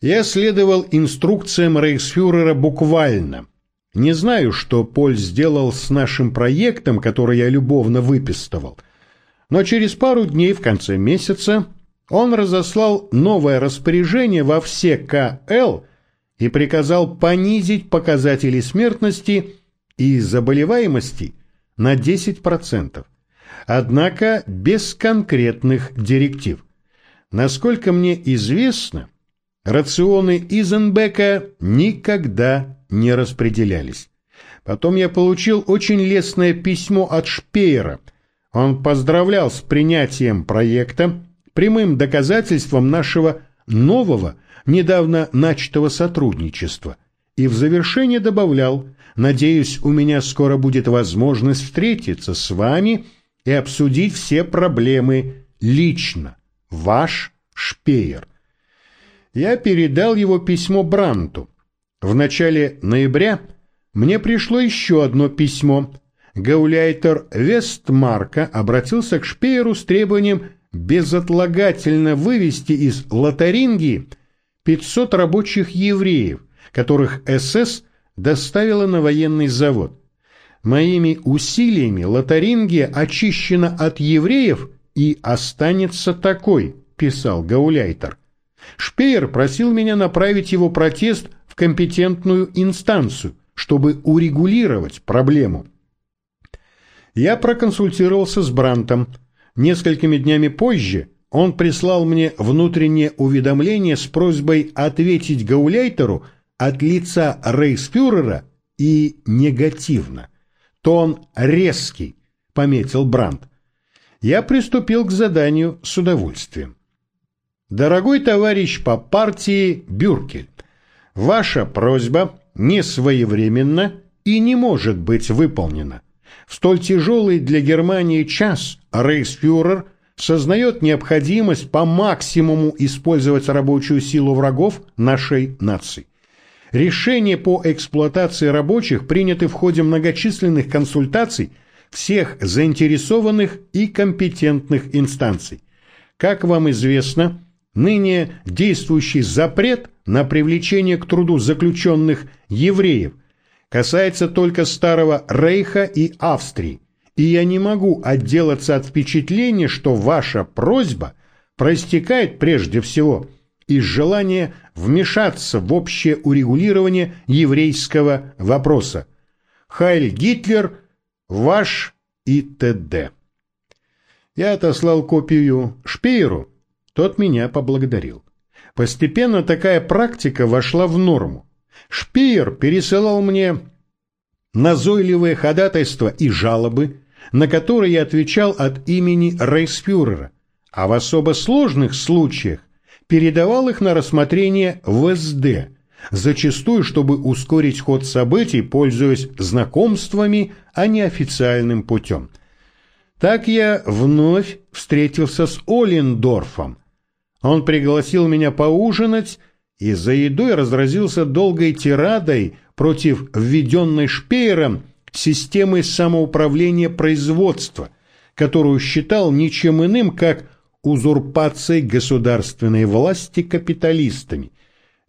Я следовал инструкциям рейхсфюрера буквально. Не знаю, что Поль сделал с нашим проектом, который я любовно выпистывал, но через пару дней в конце месяца он разослал новое распоряжение во все КЛ и приказал понизить показатели смертности и заболеваемости на 10%, однако без конкретных директив. Насколько мне известно, рационы Изенбека никогда не распределялись. Потом я получил очень лестное письмо от Шпеера. Он поздравлял с принятием проекта, прямым доказательством нашего нового, недавно начатого сотрудничества. И в завершение добавлял, надеюсь, у меня скоро будет возможность встретиться с вами и обсудить все проблемы лично. Ваш Шпеер. Я передал его письмо Бранту. В начале ноября мне пришло еще одно письмо. Гауляйтер Вестмарка обратился к Шпееру с требованием безотлагательно вывести из Лотарингии 500 рабочих евреев, которых СС доставила на военный завод. Моими усилиями Лотарингия очищена от евреев и останется такой, писал Гауляйтер. Шпеер просил меня направить его протест в компетентную инстанцию, чтобы урегулировать проблему. Я проконсультировался с Брантом. Несколькими днями позже он прислал мне внутреннее уведомление с просьбой ответить Гауляйтеру от лица рейхсфюрера и негативно. Тон резкий, пометил Брант. Я приступил к заданию с удовольствием. Дорогой товарищ по партии Бюркель, Ваша просьба не своевременна и не может быть выполнена. В столь тяжелый для Германии час рейхсфюрер сознает необходимость по максимуму использовать рабочую силу врагов нашей нации. Решения по эксплуатации рабочих приняты в ходе многочисленных консультаций всех заинтересованных и компетентных инстанций. Как вам известно, ныне действующий запрет на привлечение к труду заключенных евреев касается только Старого Рейха и Австрии, и я не могу отделаться от впечатления, что ваша просьба проистекает прежде всего из желания вмешаться в общее урегулирование еврейского вопроса. Хайль Гитлер, ваш и т.д. Я отослал копию Шпееру, тот меня поблагодарил. Постепенно такая практика вошла в норму. Шпеер пересылал мне назойливые ходатайства и жалобы, на которые я отвечал от имени рейхсфюрера, а в особо сложных случаях передавал их на рассмотрение в СД, зачастую, чтобы ускорить ход событий, пользуясь знакомствами, а не официальным путем. Так я вновь встретился с Олендорфом, он пригласил меня поужинать и за едой разразился долгой тирадой против введенной Шпеером системы самоуправления производства, которую считал ничем иным, как узурпацией государственной власти капиталистами,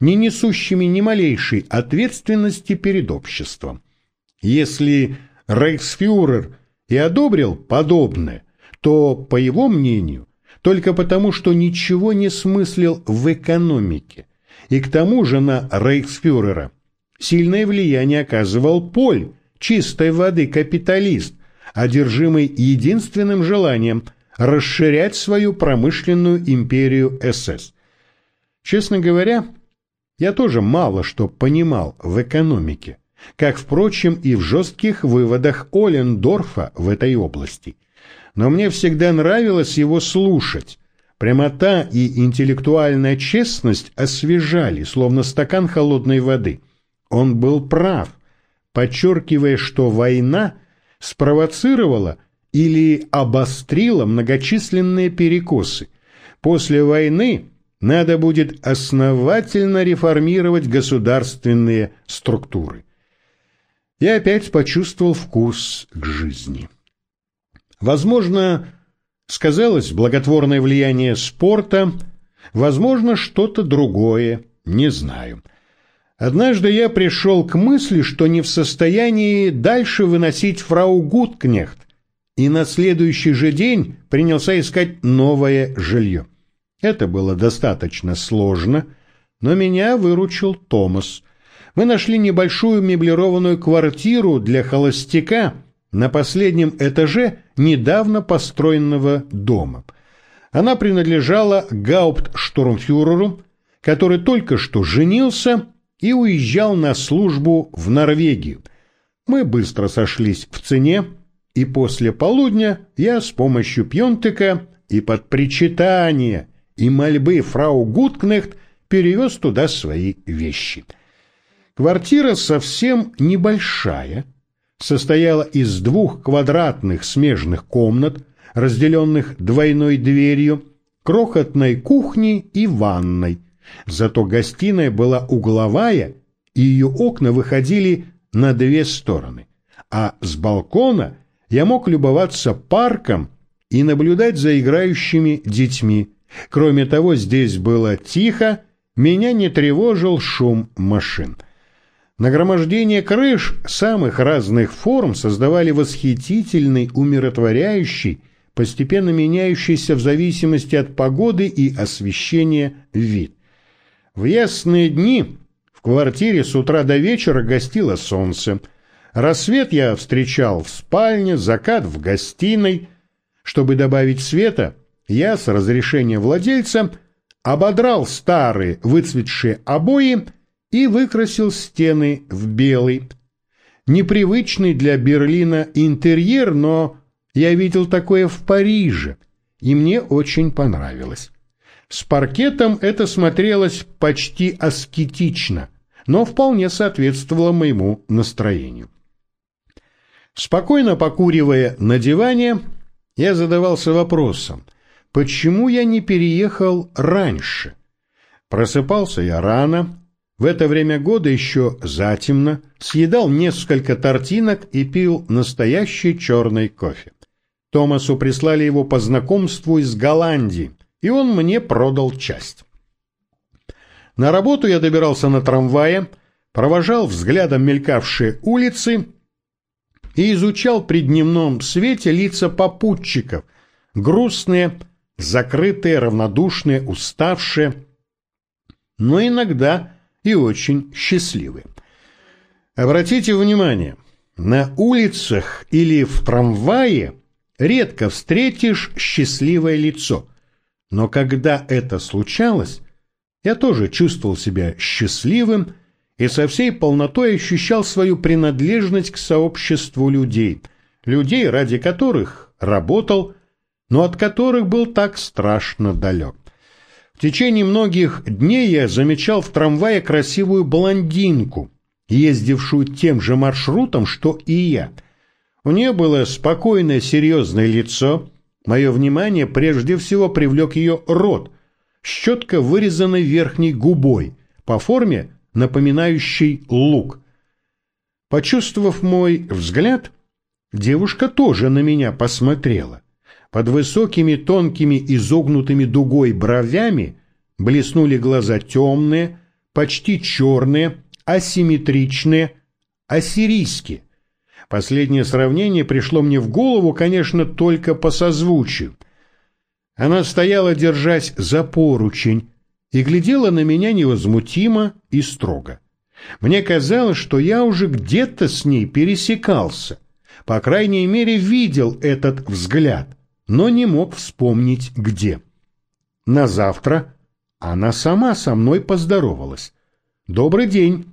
не несущими ни малейшей ответственности перед обществом. Если рейхсфюрер и одобрил подобное, то, по его мнению, только потому, что ничего не смыслил в экономике. И к тому же на рейхсфюрера сильное влияние оказывал Поль, чистой воды капиталист, одержимый единственным желанием расширять свою промышленную империю СС. Честно говоря, я тоже мало что понимал в экономике, как, впрочем, и в жестких выводах Олендорфа в этой области – но мне всегда нравилось его слушать. Прямота и интеллектуальная честность освежали, словно стакан холодной воды. Он был прав, подчеркивая, что война спровоцировала или обострила многочисленные перекосы. После войны надо будет основательно реформировать государственные структуры. Я опять почувствовал вкус к жизни. Возможно, сказалось благотворное влияние спорта, возможно, что-то другое. не знаю. Однажды я пришел к мысли, что не в состоянии дальше выносить фрау Гуткнехт, и на следующий же день принялся искать новое жилье. Это было достаточно сложно, но меня выручил Томас. Мы нашли небольшую меблированную квартиру для холостяка на последнем этаже недавно построенного дома. Она принадлежала гауптштурмфюреру, который только что женился и уезжал на службу в Норвегию. Мы быстро сошлись в цене, и после полудня я с помощью Пьонтека и под причитание и мольбы фрау Гуткнехт перевез туда свои вещи. Квартира совсем небольшая, состояла из двух квадратных смежных комнат, разделенных двойной дверью, крохотной кухни и ванной – Зато гостиная была угловая, и ее окна выходили на две стороны. А с балкона я мог любоваться парком и наблюдать за играющими детьми. Кроме того, здесь было тихо, меня не тревожил шум машин. Нагромождение крыш самых разных форм создавали восхитительный, умиротворяющий, постепенно меняющийся в зависимости от погоды и освещения вид. В ясные дни в квартире с утра до вечера гостило солнце. Рассвет я встречал в спальне, закат в гостиной. Чтобы добавить света, я с разрешения владельца ободрал старые выцветшие обои и выкрасил стены в белый. Непривычный для Берлина интерьер, но я видел такое в Париже, и мне очень понравилось. С паркетом это смотрелось почти аскетично, но вполне соответствовало моему настроению. Спокойно покуривая на диване, я задавался вопросом, почему я не переехал раньше? Просыпался я рано, в это время года еще затемно, съедал несколько тортинок и пил настоящий черный кофе. Томасу прислали его по знакомству из Голландии, и он мне продал часть. На работу я добирался на трамвае, провожал взглядом мелькавшие улицы и изучал при дневном свете лица попутчиков, грустные, закрытые, равнодушные, уставшие, но иногда и очень счастливые. Обратите внимание, на улицах или в трамвае редко встретишь счастливое лицо – но когда это случалось, я тоже чувствовал себя счастливым и со всей полнотой ощущал свою принадлежность к сообществу людей, людей, ради которых работал, но от которых был так страшно далек. В течение многих дней я замечал в трамвае красивую блондинку, ездившую тем же маршрутом, что и я. У нее было спокойное серьезное лицо, Мое внимание прежде всего привлек ее рот с четко вырезанной верхней губой, по форме напоминающей лук. Почувствовав мой взгляд, девушка тоже на меня посмотрела. Под высокими тонкими изогнутыми дугой бровями блеснули глаза темные, почти черные, асимметричные, ассирийские. Последнее сравнение пришло мне в голову, конечно, только по созвучию. Она стояла, держась за поручень, и глядела на меня невозмутимо и строго. Мне казалось, что я уже где-то с ней пересекался, по крайней мере, видел этот взгляд, но не мог вспомнить где. На завтра она сама со мной поздоровалась. «Добрый день!»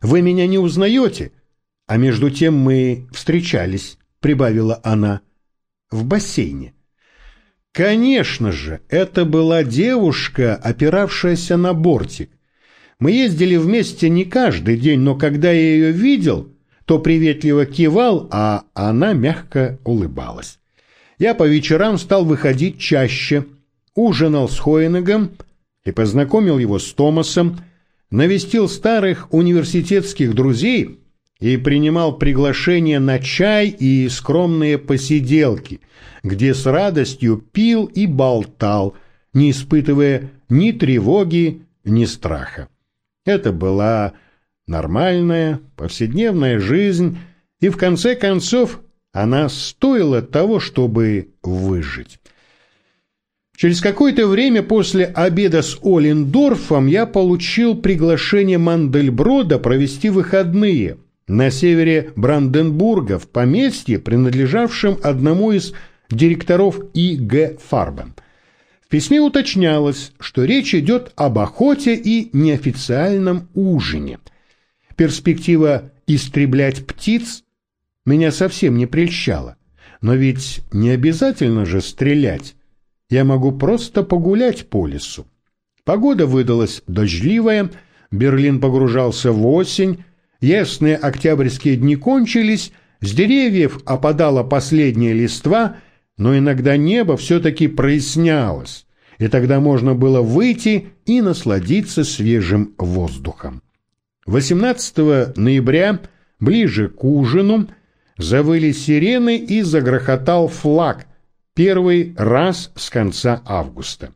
«Вы меня не узнаете?» А между тем мы встречались, прибавила она, в бассейне. Конечно же, это была девушка, опиравшаяся на бортик. Мы ездили вместе не каждый день, но когда я ее видел, то приветливо кивал, а она мягко улыбалась. Я по вечерам стал выходить чаще, ужинал с Хоенегом и познакомил его с Томасом, навестил старых университетских друзей и принимал приглашения на чай и скромные посиделки, где с радостью пил и болтал, не испытывая ни тревоги, ни страха. Это была нормальная, повседневная жизнь, и в конце концов она стоила того, чтобы выжить. Через какое-то время после обеда с Олендорфом я получил приглашение Мандельброда провести выходные на севере Бранденбурга в поместье, принадлежавшем одному из директоров И.Г. Фарбен. В письме уточнялось, что речь идет об охоте и неофициальном ужине. Перспектива истреблять птиц меня совсем не прельщала. Но ведь не обязательно же стрелять. Я могу просто погулять по лесу. Погода выдалась дождливая, Берлин погружался в осень, ясные октябрьские дни кончились, с деревьев опадала последняя листва, но иногда небо все-таки прояснялось, и тогда можно было выйти и насладиться свежим воздухом. 18 ноября, ближе к ужину, завыли сирены и загрохотал флаг, первый раз с конца августа.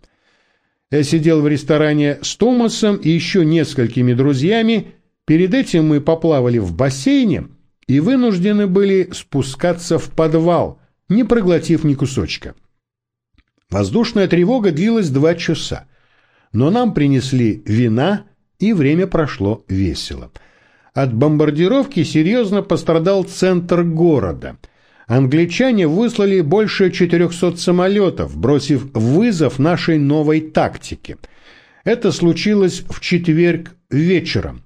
Я сидел в ресторане с Томасом и еще несколькими друзьями, перед этим мы поплавали в бассейне и вынуждены были спускаться в подвал, не проглотив ни кусочка. Воздушная тревога длилась два часа, но нам принесли вина, и время прошло весело – от бомбардировки серьезно пострадал центр города. Англичане выслали больше 400 самолетов, бросив вызов нашей новой тактике. Это случилось в четверг вечером.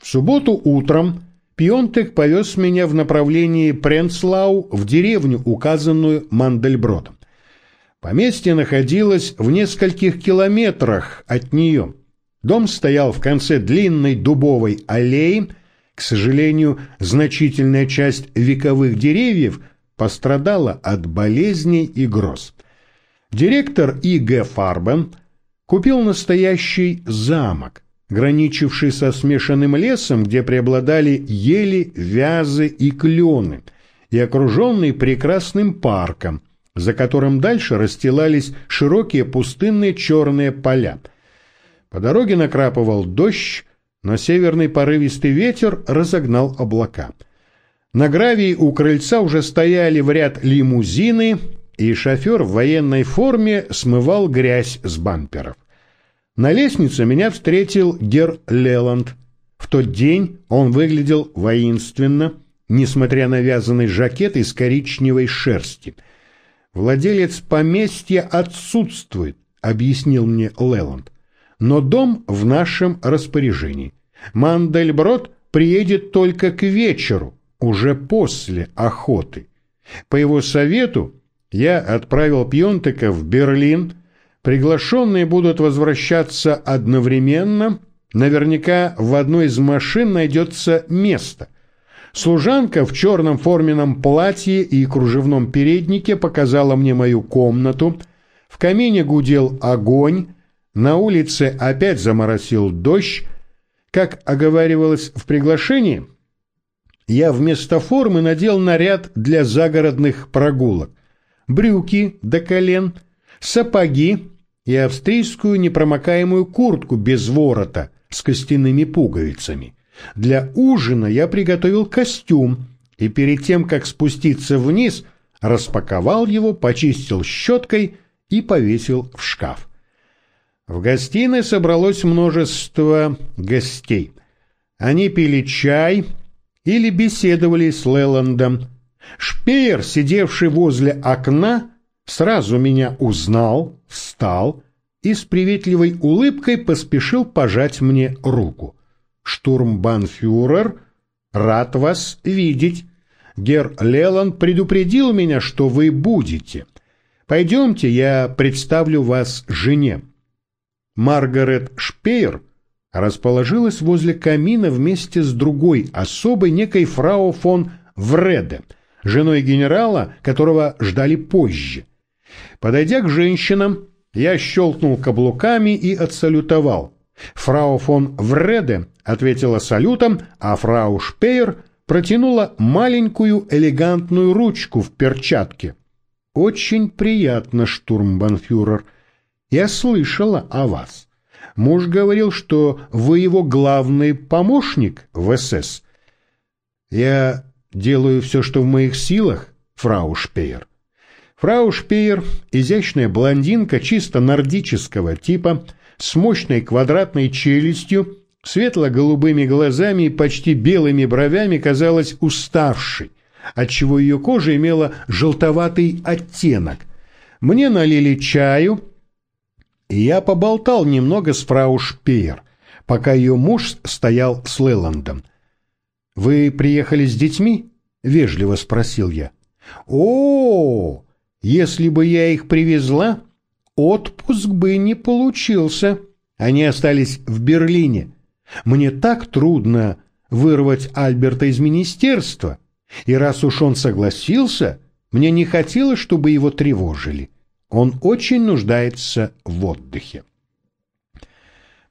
В субботу утром Пионтек повез меня в направлении Пренслау в деревню, указанную Мандельбродом. Поместье находилось в нескольких километрах от нее. Дом стоял в конце длинной дубовой аллеи. К сожалению, значительная часть вековых деревьев пострадала от болезней и гроз. Директор И.Г. Фарбен купил настоящий замок, граничивший со смешанным лесом, где преобладали ели, вязы и клены, и окруженный прекрасным парком, за которым дальше расстилались широкие пустынные черные поля – по дороге накрапывал дождь, но северный порывистый ветер разогнал облака. На гравии у крыльца уже стояли в ряд лимузины, и шофер в военной форме смывал грязь с бамперов. На лестнице меня встретил Гер Леланд. В тот день он выглядел воинственно, несмотря на вязаный жакет из коричневой шерсти. «Владелец поместья отсутствует», — объяснил мне Леланд но дом в нашем распоряжении. Мандельброд приедет только к вечеру, уже после охоты. По его совету я отправил Пьонтека в Берлин. Приглашенные будут возвращаться одновременно. Наверняка в одной из машин найдется место. Служанка в черном форменном платье и кружевном переднике показала мне мою комнату. В камине гудел огонь, на улице опять заморосил дождь. Как оговаривалось в приглашении, я вместо формы надел наряд для загородных прогулок. Брюки до колен, сапоги и австрийскую непромокаемую куртку без ворота с костяными пуговицами. Для ужина я приготовил костюм и перед тем, как спуститься вниз, распаковал его, почистил щеткой и повесил в шкаф. В гостиной собралось множество гостей. Они пили чай или беседовали с Леландом. Шпеер, сидевший возле окна, сразу меня узнал, встал и с приветливой улыбкой поспешил пожать мне руку. «Штурмбанфюрер, рад вас видеть. Гер Леланд предупредил меня, что вы будете. Пойдемте, я представлю вас жене». Маргарет Шпеер расположилась возле камина вместе с другой особой, некой фрау фон Вреде, женой генерала, которого ждали позже. Подойдя к женщинам, я щелкнул каблуками и отсалютовал. Фрау фон Вреде ответила салютом, а фрау Шпеер протянула маленькую элегантную ручку в перчатке. «Очень приятно, штурмбанфюрер», я слышала о вас. Муж говорил, что вы его главный помощник в СС. Я делаю все, что в моих силах, фрау Шпеер. Фрау Шпеер – изящная блондинка чисто нордического типа, с мощной квадратной челюстью, светло-голубыми глазами и почти белыми бровями казалась уставшей, отчего ее кожа имела желтоватый оттенок. Мне налили чаю – я поболтал немного с фрау Шпеер, пока ее муж стоял с Леландом. «Вы приехали с детьми?» — вежливо спросил я. «О, если бы я их привезла, отпуск бы не получился. Они остались в Берлине. Мне так трудно вырвать Альберта из министерства, и раз уж он согласился, мне не хотелось, чтобы его тревожили. Он очень нуждается в отдыхе.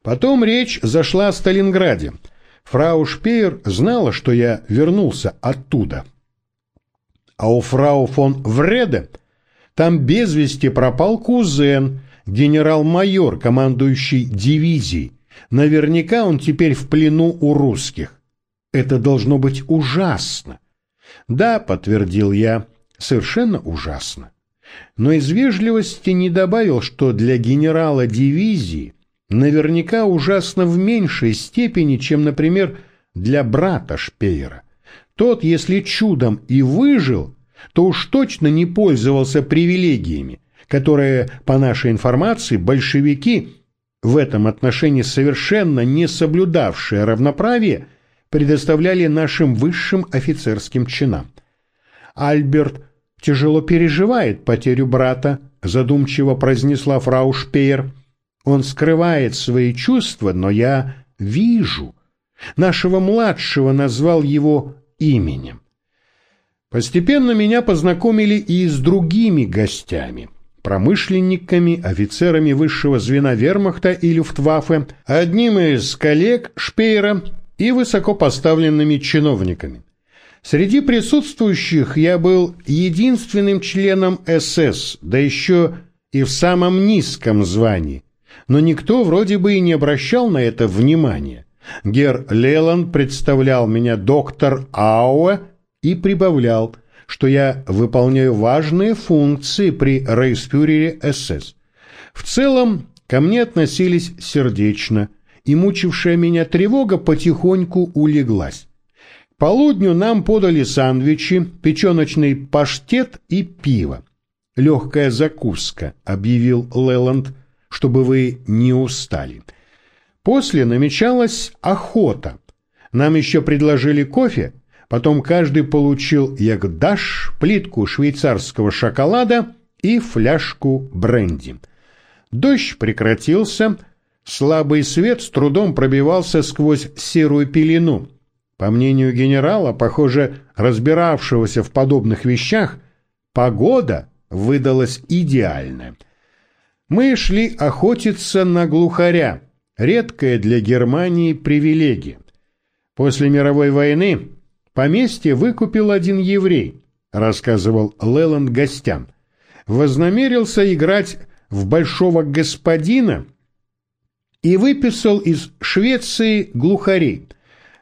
Потом речь зашла о Сталинграде. Фрау Шпеер знала, что я вернулся оттуда. А у фрау фон Вреде там без вести пропал кузен, генерал-майор, командующий дивизией. Наверняка он теперь в плену у русских. Это должно быть ужасно. Да, подтвердил я, совершенно ужасно но из вежливости не добавил, что для генерала дивизии наверняка ужасно в меньшей степени, чем, например, для брата Шпеера. Тот, если чудом и выжил, то уж точно не пользовался привилегиями, которые, по нашей информации, большевики, в этом отношении совершенно не соблюдавшие равноправие, предоставляли нашим высшим офицерским чинам. Альберт тяжело переживает потерю брата, задумчиво произнесла фрау Шпеер. Он скрывает свои чувства, но я вижу. Нашего младшего назвал его именем. Постепенно меня познакомили и с другими гостями, промышленниками, офицерами высшего звена вермахта и люфтваффе, одним из коллег Шпеера и высокопоставленными чиновниками. Среди присутствующих я был единственным членом СС, да еще и в самом низком звании. Но никто вроде бы и не обращал на это внимания. Гер Леланд представлял меня доктор Ауэ и прибавлял, что я выполняю важные функции при рейхсфюрере СС. В целом ко мне относились сердечно, и мучившая меня тревога потихоньку улеглась полудню нам подали сандвичи, печеночный паштет и пиво. «Легкая закуска», — объявил Леланд, — «чтобы вы не устали». После намечалась охота. Нам еще предложили кофе, потом каждый получил ягдаш, плитку швейцарского шоколада и фляжку бренди. Дождь прекратился, слабый свет с трудом пробивался сквозь серую пелену. По мнению генерала, похоже, разбиравшегося в подобных вещах, погода выдалась идеальная. Мы шли охотиться на глухаря, редкая для Германии привилегия. После мировой войны поместье выкупил один еврей, рассказывал Леланд гостям. Вознамерился играть в большого господина и выписал из Швеции глухарей –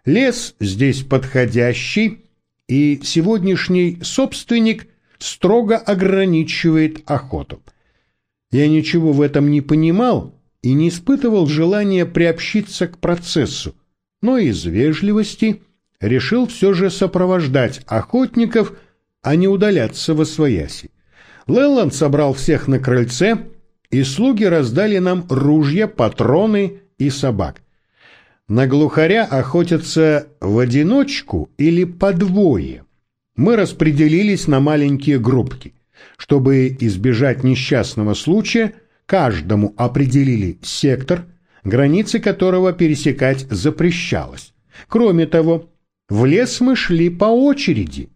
Лес здесь подходящий, и сегодняшний собственник строго ограничивает охоту. Я ничего в этом не понимал и не испытывал желания приобщиться к процессу, но из вежливости решил все же сопровождать охотников, а не удаляться во свояси. Леланд собрал всех на крыльце, и слуги раздали нам ружья, патроны и собак. На глухаря охотятся в одиночку или по двое. Мы распределились на маленькие группки. Чтобы избежать несчастного случая, каждому определили сектор, границы которого пересекать запрещалось. Кроме того, в лес мы шли по очереди.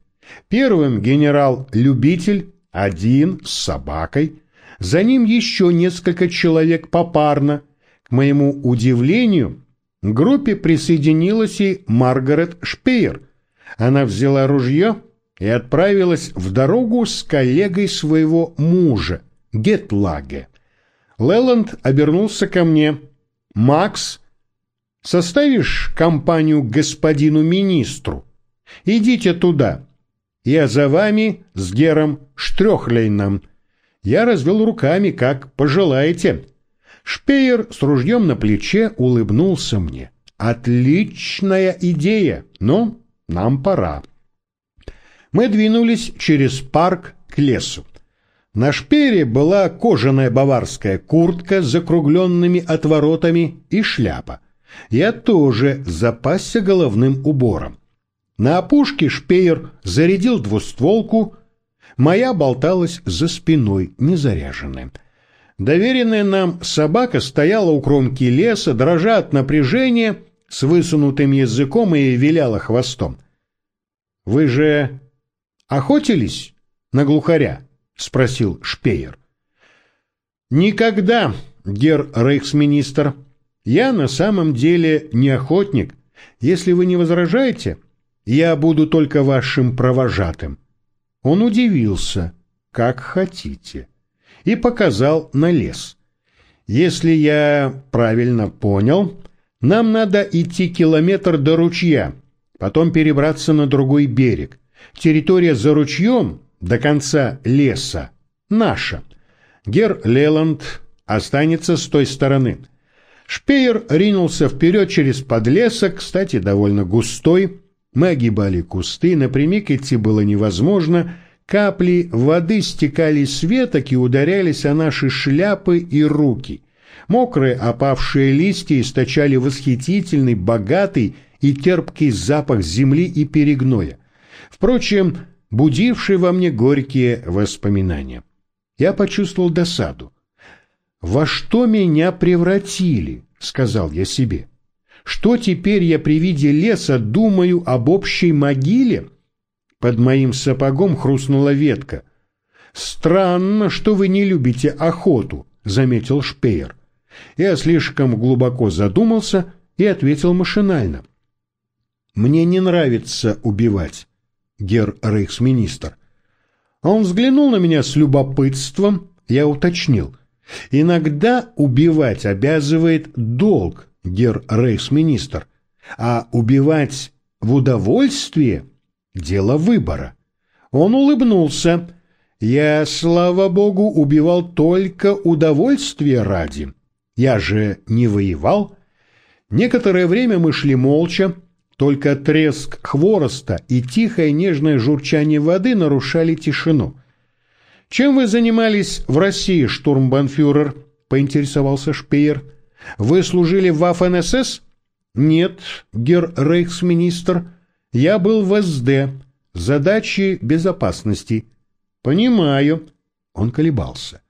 Первым генерал-любитель, один с собакой, за ним еще несколько человек попарно. К моему удивлению, к группе присоединилась и Маргарет Шпеер. Она взяла ружье и отправилась в дорогу с коллегой своего мужа, Гетлаге. Леланд обернулся ко мне. Макс, составишь компанию господину министру? Идите туда. Я за вами с Гером Штрехлейном. Я развел руками, как пожелаете. Шпеер с ружьем на плече улыбнулся мне. Отличная идея, но нам пора. Мы двинулись через парк к лесу. На шпере была кожаная баварская куртка с закругленными отворотами и шляпа. Я тоже запасся головным убором. На опушке шпеер зарядил двустволку, моя болталась за спиной, незаряженная. Доверенная нам собака стояла у кромки леса, дрожа от напряжения, с высунутым языком и виляла хвостом. — Вы же охотились на глухаря? — спросил Шпеер. — Никогда, гер рейхсминистр. Я на самом деле не охотник. Если вы не возражаете, я буду только вашим провожатым. Он удивился. Как хотите. И показал на лес. Если я правильно понял, нам надо идти километр до ручья, потом перебраться на другой берег. Территория за ручьем до конца леса наша. Гер Леланд останется с той стороны. Шпеер ринулся вперед через подлесок, кстати, довольно густой, мы огибали кусты, напрямик идти было невозможно, капли воды стекали с веток и ударялись о наши шляпы и руки. Мокрые опавшие листья источали восхитительный, богатый и терпкий запах земли и перегноя. Впрочем, будивший во мне горькие воспоминания. Я почувствовал досаду. «Во что меня превратили?» — сказал я себе. Что теперь я при виде леса думаю об общей могиле? Под моим сапогом хрустнула ветка. «Странно, что вы не любите охоту», — заметил Шпеер. Я слишком глубоко задумался и ответил машинально. «Мне не нравится убивать, гер рейхсминистр». Он взглянул на меня с любопытством, я уточнил. «Иногда убивать обязывает долг, гер рейхсминистр, а убивать в удовольствие – дело выбора. Он улыбнулся. Я, слава богу, убивал только удовольствие ради. Я же не воевал. Некоторое время мы шли молча, только треск хвороста и тихое нежное журчание воды нарушали тишину. «Чем вы занимались в России, штурмбанфюрер?» — поинтересовался Шпеер. Вы служили в ВАФ-НСС? Нет, гер рейхсминистр. Я был в СД. Задачи безопасности. Понимаю. Он колебался.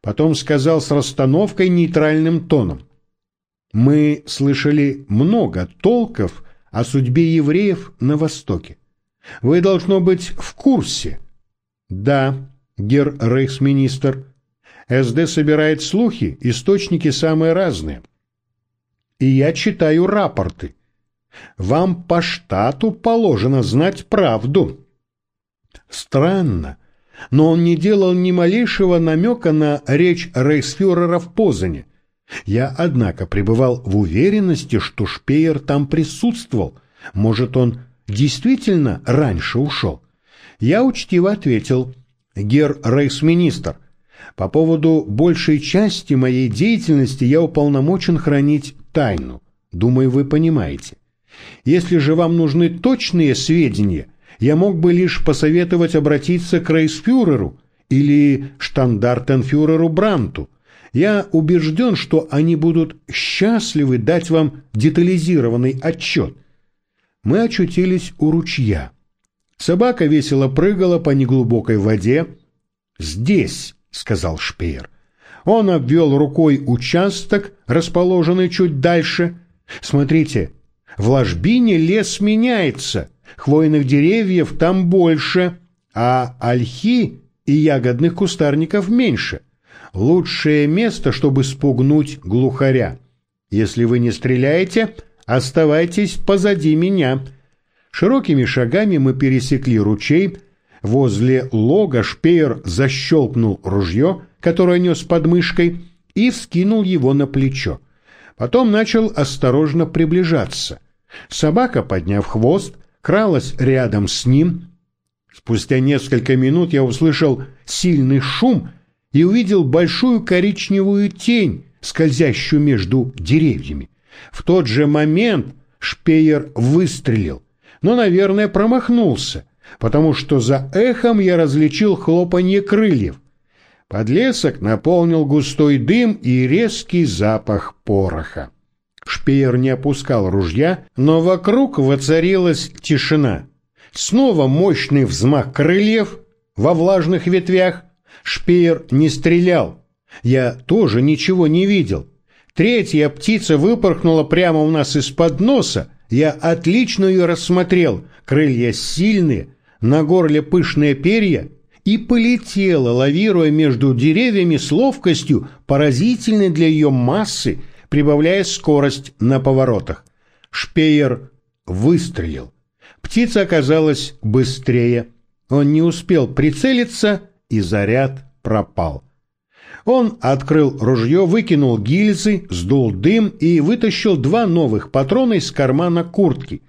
Потом сказал с расстановкой нейтральным тоном. Мы слышали много толков о судьбе евреев на Востоке. Вы, должно быть, в курсе. Да, гер рейхсминистр. СД собирает слухи, источники самые разные. И я читаю рапорты. Вам по штату положено знать правду. Странно, но он не делал ни малейшего намека на речь рейхсфюрера в Позане. Я, однако, пребывал в уверенности, что Шпеер там присутствовал. Может, он действительно раньше ушел? Я учтиво ответил, гер рейхсминистр, по поводу большей части моей деятельности я уполномочен хранить тайну. Думаю, вы понимаете. Если же вам нужны точные сведения, я мог бы лишь посоветовать обратиться к рейсфюреру или штандартенфюреру Бранту. Я убежден, что они будут счастливы дать вам детализированный отчет. Мы очутились у ручья. Собака весело прыгала по неглубокой воде. Здесь — сказал Шпеер. Он обвел рукой участок, расположенный чуть дальше. «Смотрите, в ложбине лес меняется, хвойных деревьев там больше, а ольхи и ягодных кустарников меньше. Лучшее место, чтобы спугнуть глухаря. Если вы не стреляете, оставайтесь позади меня». Широкими шагами мы пересекли ручей, Возле лога Шпеер защелкнул ружье, которое нес под мышкой, и вскинул его на плечо. Потом начал осторожно приближаться. Собака, подняв хвост, кралась рядом с ним. Спустя несколько минут я услышал сильный шум и увидел большую коричневую тень, скользящую между деревьями. В тот же момент Шпеер выстрелил, но, наверное, промахнулся, потому что за эхом я различил хлопанье крыльев. Подлесок наполнил густой дым и резкий запах пороха. Шпеер не опускал ружья, но вокруг воцарилась тишина. Снова мощный взмах крыльев во влажных ветвях. Шпеер не стрелял. Я тоже ничего не видел. Третья птица выпорхнула прямо у нас из-под носа. Я отлично ее рассмотрел. Крылья сильные, на горле пышные перья и полетела, лавируя между деревьями с ловкостью, поразительной для ее массы, прибавляя скорость на поворотах. Шпеер выстрелил. Птица оказалась быстрее. Он не успел прицелиться, и заряд пропал. Он открыл ружье, выкинул гильзы, сдул дым и вытащил два новых патрона из кармана куртки.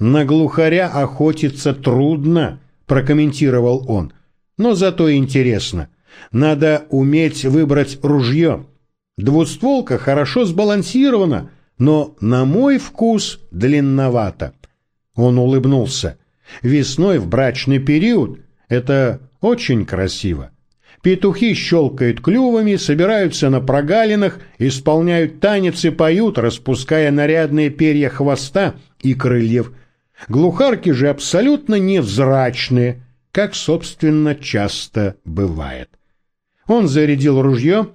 «На глухаря охотиться трудно», — прокомментировал он, — «но зато интересно. Надо уметь выбрать ружье. Двустволка хорошо сбалансирована, но, на мой вкус, длинновато». Он улыбнулся. «Весной в брачный период это очень красиво. Петухи щелкают клювами, собираются на прогалинах, исполняют танец и поют, распуская нарядные перья хвоста и крыльев. Глухарки же абсолютно невзрачные, как, собственно, часто бывает. Он зарядил ружье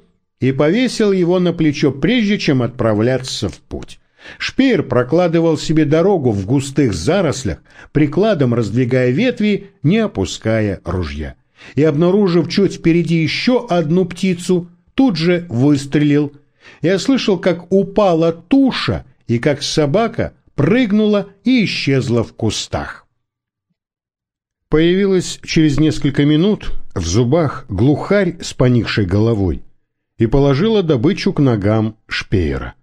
и повесил его на плечо, прежде чем отправляться в путь. Шпеер прокладывал себе дорогу в густых зарослях, прикладом раздвигая ветви, не опуская ружья и, обнаружив чуть впереди еще одну птицу, тут же выстрелил. Я слышал, как упала туша и как собака прыгнула и исчезла в кустах. Появилась через несколько минут в зубах глухарь с поникшей головой и положила добычу к ногам шпеера.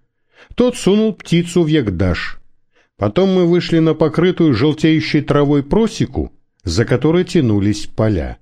Тот сунул птицу в ягдаш. Потом мы вышли на покрытую желтеющей травой просеку, за которой тянулись поля.